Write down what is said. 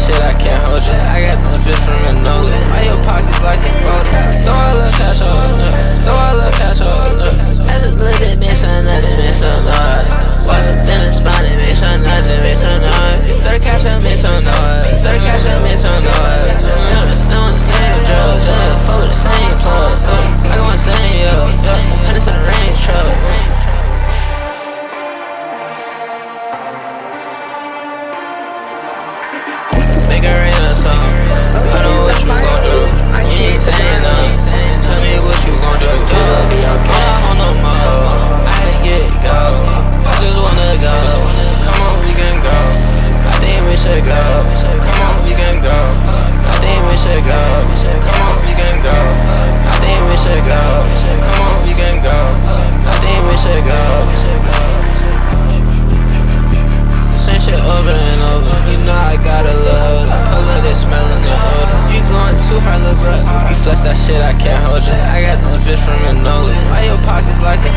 shit, I can't hold you. I got this bitch from Manola. Why your pockets like a boulder? Throw a little cash over there. Throw a little cash over there. just look at me, son. on just mix on noise. Walk the in the spot and make some noise, make some noise. Throw the cash out, me, some noise. You flex that shit, I can't hold it. I got this bitch from Enola. Why your pockets like a